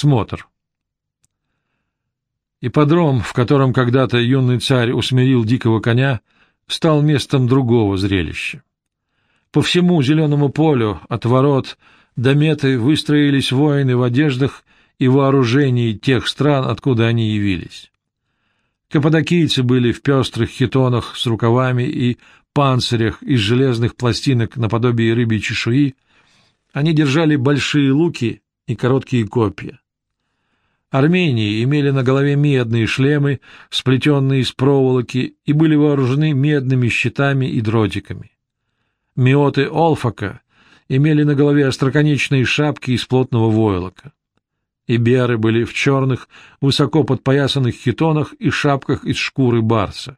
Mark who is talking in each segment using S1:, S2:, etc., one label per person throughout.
S1: Смотр. Ипподром, в котором когда-то юный царь усмирил дикого коня, стал местом другого зрелища. По всему зеленому полю, от ворот до меты, выстроились воины в одеждах и вооружении тех стран, откуда они явились. Каппадокийцы были в пестрых хитонах с рукавами и панцирях из железных пластинок наподобие рыбьей чешуи, они держали большие луки и короткие копья. Армении имели на голове медные шлемы, сплетенные из проволоки, и были вооружены медными щитами и дротиками. Миоты Олфака имели на голове остроконечные шапки из плотного войлока. Иберы были в черных, высоко подпоясанных хитонах и шапках из шкуры барса.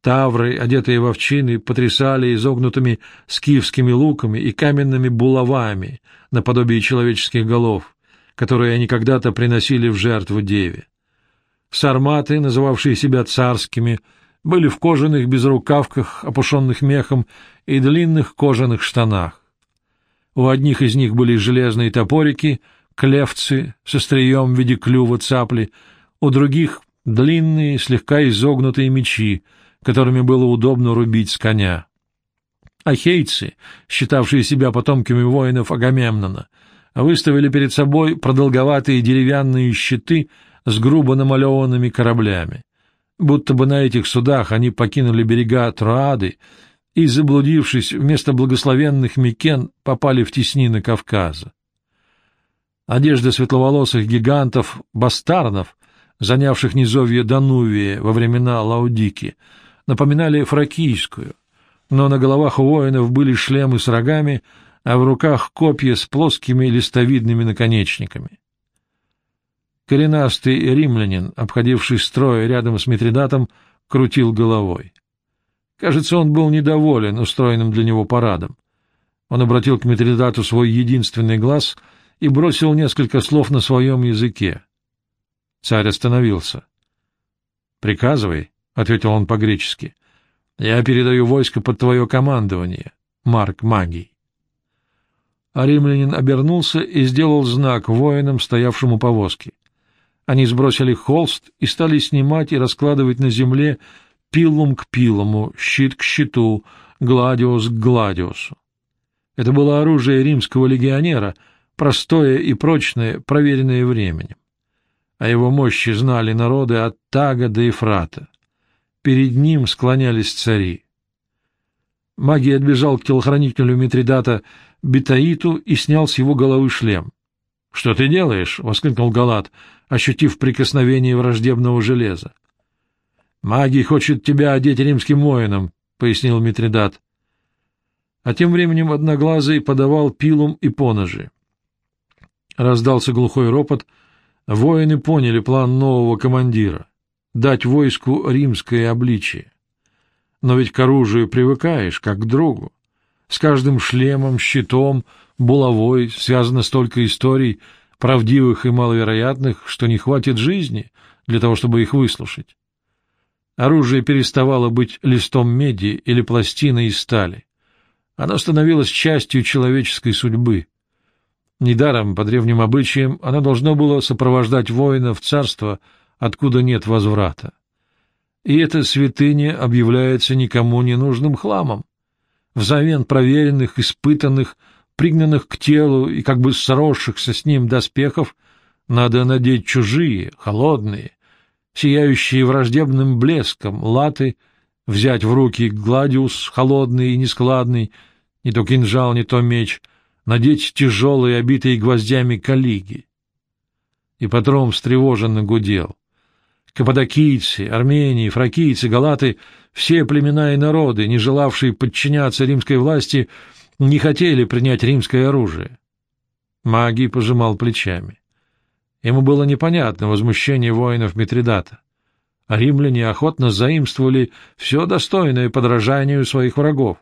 S1: Тавры, одетые в овчины, потрясали изогнутыми скифскими луками и каменными булавами наподобие человеческих голов, которые они когда-то приносили в жертву деве. Сарматы, называвшие себя царскими, были в кожаных безрукавках, опушенных мехом, и длинных кожаных штанах. У одних из них были железные топорики, клевцы со стрием в виде клюва цапли, у других — длинные, слегка изогнутые мечи — которыми было удобно рубить с коня. Ахейцы, считавшие себя потомками воинов Агамемнона, выставили перед собой продолговатые деревянные щиты с грубо намалеванными кораблями. Будто бы на этих судах они покинули берега Троады и, заблудившись вместо благословенных Микен, попали в теснины Кавказа. Одежда светловолосых гигантов, бастарнов, занявших низовье Данувия во времена Лаудики, напоминали фракийскую, но на головах у воинов были шлемы с рогами, а в руках копья с плоскими листовидными наконечниками. Коренастый римлянин, обходивший строй рядом с Митридатом, крутил головой. Кажется, он был недоволен устроенным для него парадом. Он обратил к Митридату свой единственный глаз и бросил несколько слов на своем языке. Царь остановился. — Приказывай, — ответил он по-гречески. — Я передаю войско под твое командование, Марк Магий. А римлянин обернулся и сделал знак воинам, стоявшим у повозки. Они сбросили холст и стали снимать и раскладывать на земле пилум к пилуму, щит к щиту, гладиус к гладиусу. Это было оружие римского легионера, простое и прочное, проверенное временем. О его мощи знали народы от Тага до Ефрата. Перед ним склонялись цари. Магий отбежал к телохранителю Митридата Бетаиту и снял с его головы шлем. — Что ты делаешь? — воскликнул Галат, ощутив прикосновение враждебного железа. — Магий хочет тебя одеть римским воином, — пояснил Митридат. А тем временем Одноглазый подавал пилум и поножи. Раздался глухой ропот. Воины поняли план нового командира дать войску римское обличие. Но ведь к оружию привыкаешь, как к другу. С каждым шлемом, щитом, булавой связано столько историй, правдивых и маловероятных, что не хватит жизни для того, чтобы их выслушать. Оружие переставало быть листом меди или пластиной из стали. Оно становилось частью человеческой судьбы. Недаром, по древним обычаям, оно должно было сопровождать воина в царство — откуда нет возврата. И эта святыня объявляется никому не нужным хламом. Взамен проверенных, испытанных, пригнанных к телу и как бы сросшихся с ним доспехов надо надеть чужие, холодные, сияющие враждебным блеском латы, взять в руки гладиус холодный и нескладный, не то кинжал, не то меч, надеть тяжелые, обитые гвоздями калиги. И потом встревоженно гудел. Каппадокийцы, армении, фракийцы, галаты — все племена и народы, не желавшие подчиняться римской власти, не хотели принять римское оружие. Магий пожимал плечами. Ему было непонятно возмущение воинов Митридата. Римляне охотно заимствовали все достойное подражанию своих врагов,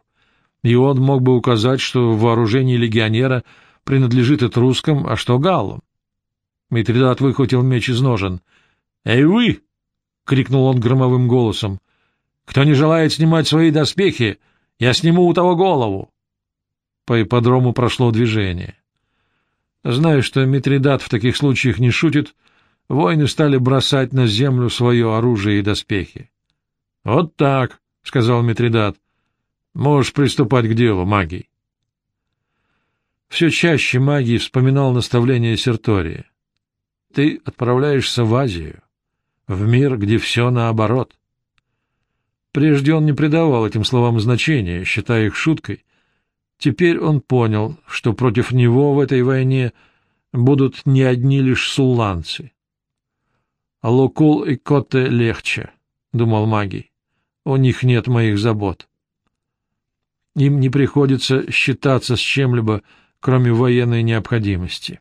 S1: и он мог бы указать, что в вооружении легионера принадлежит этрускам, а что галлам. Митридат выхватил меч из ножен — «Эй вы!» — крикнул он громовым голосом. «Кто не желает снимать свои доспехи, я сниму у того голову!» По ипподрому прошло движение. Зная, что Митридат в таких случаях не шутит, воины стали бросать на землю свое оружие и доспехи. — Вот так, — сказал Митридат. — Можешь приступать к делу, магий. Все чаще магий вспоминал наставление Сертория. Ты отправляешься в Азию, в мир, где все наоборот. Прежде он не придавал этим словам значения, считая их шуткой. Теперь он понял, что против него в этой войне будут не одни лишь сулланцы. «Лукул и Коте легче», — думал магий. «У них нет моих забот». Им не приходится считаться с чем-либо, кроме военной необходимости.